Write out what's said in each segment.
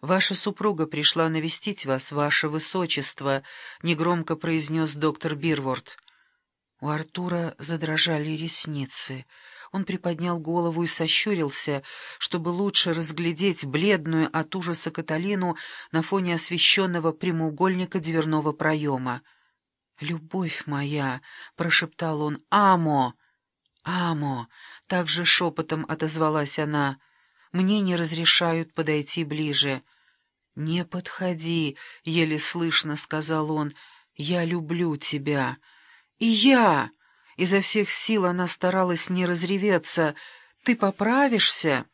«Ваша супруга пришла навестить вас, ваше высочество», — негромко произнес доктор Бирворд. У Артура задрожали ресницы. Он приподнял голову и сощурился, чтобы лучше разглядеть бледную от ужаса Каталину на фоне освещенного прямоугольника дверного проема. «Любовь моя!» — прошептал он. «Амо!» «Амо!» — также шепотом отозвалась она. «Мне не разрешают подойти ближе». «Не подходи!» — еле слышно сказал он. «Я люблю тебя». «И я!» — изо всех сил она старалась не разреветься. «Ты поправишься?»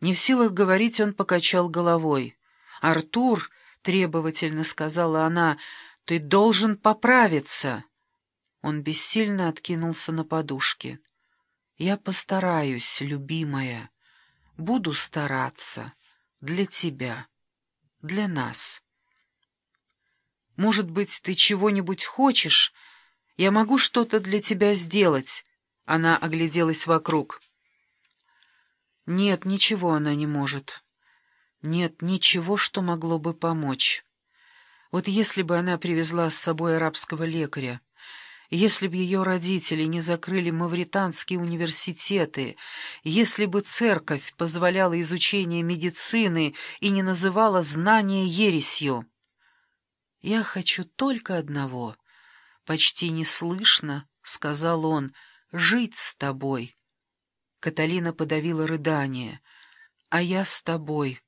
Не в силах говорить, он покачал головой. «Артур!» — требовательно сказала она. «Ты должен поправиться!» Он бессильно откинулся на подушке. «Я постараюсь, любимая. Буду стараться. Для тебя. Для нас». Может быть, ты чего-нибудь хочешь? Я могу что-то для тебя сделать?» Она огляделась вокруг. «Нет, ничего она не может. Нет ничего, что могло бы помочь. Вот если бы она привезла с собой арабского лекаря, если бы ее родители не закрыли мавританские университеты, если бы церковь позволяла изучение медицины и не называла знания ересью, «Я хочу только одного», — почти неслышно сказал он, — «жить с тобой». Каталина подавила рыдание. «А я с тобой».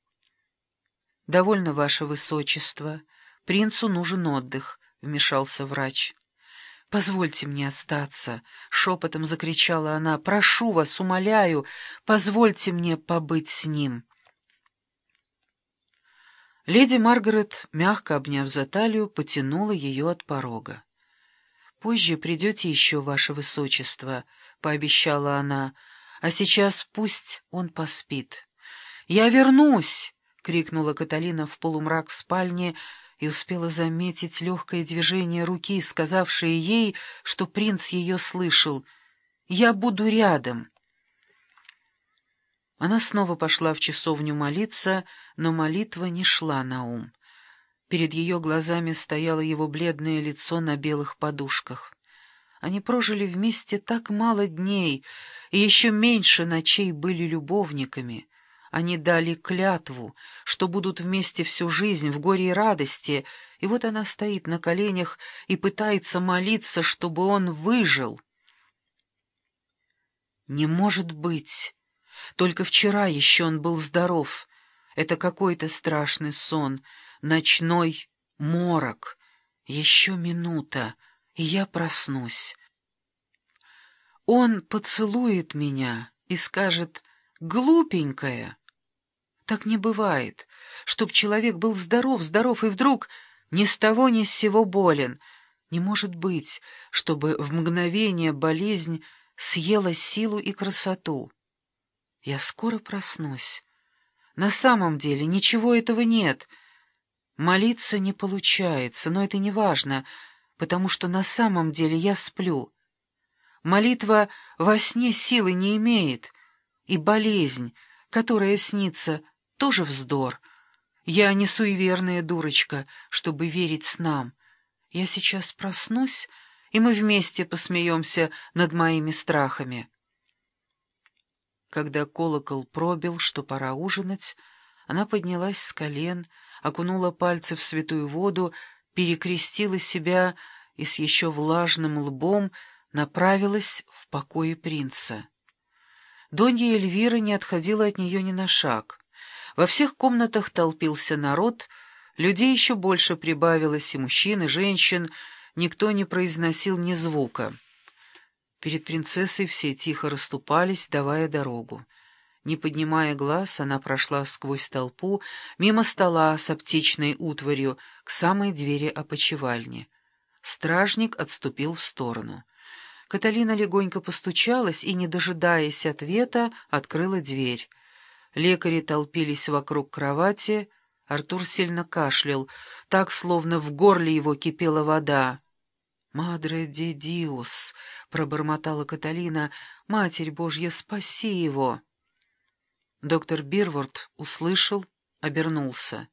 «Довольно, ваше высочество. Принцу нужен отдых», — вмешался врач. «Позвольте мне остаться», — шепотом закричала она. «Прошу вас, умоляю, позвольте мне побыть с ним». Леди Маргарет, мягко обняв за талию, потянула ее от порога. «Позже придете еще, ваше высочество», — пообещала она, — «а сейчас пусть он поспит». «Я вернусь!» — крикнула Каталина в полумрак спальни и успела заметить легкое движение руки, сказавшее ей, что принц ее слышал. «Я буду рядом». Она снова пошла в часовню молиться, но молитва не шла на ум. Перед ее глазами стояло его бледное лицо на белых подушках. Они прожили вместе так мало дней, и еще меньше ночей были любовниками. Они дали клятву, что будут вместе всю жизнь в горе и радости, и вот она стоит на коленях и пытается молиться, чтобы он выжил. «Не может быть!» Только вчера еще он был здоров. Это какой-то страшный сон, ночной морок. Еще минута, и я проснусь. Он поцелует меня и скажет «глупенькая». Так не бывает, чтоб человек был здоров, здоров и вдруг ни с того ни с сего болен. Не может быть, чтобы в мгновение болезнь съела силу и красоту. Я скоро проснусь. На самом деле ничего этого нет. Молиться не получается, но это не важно, потому что на самом деле я сплю. Молитва во сне силы не имеет, и болезнь, которая снится, тоже вздор. Я не суеверная дурочка, чтобы верить снам. Я сейчас проснусь, и мы вместе посмеемся над моими страхами». Когда колокол пробил, что пора ужинать, она поднялась с колен, окунула пальцы в святую воду, перекрестила себя и с еще влажным лбом направилась в покои принца. Донья Эльвира не отходила от нее ни на шаг. Во всех комнатах толпился народ, людей еще больше прибавилось, и мужчин, и женщин, никто не произносил ни звука. Перед принцессой все тихо расступались, давая дорогу. Не поднимая глаз, она прошла сквозь толпу, мимо стола с аптечной утварью, к самой двери опочивальни. Стражник отступил в сторону. Каталина легонько постучалась и, не дожидаясь ответа, открыла дверь. Лекари толпились вокруг кровати, Артур сильно кашлял, так, словно в горле его кипела вода. «Мадре де Диос!» — пробормотала Каталина. «Матерь Божья, спаси его!» Доктор Бирворд услышал обернулся.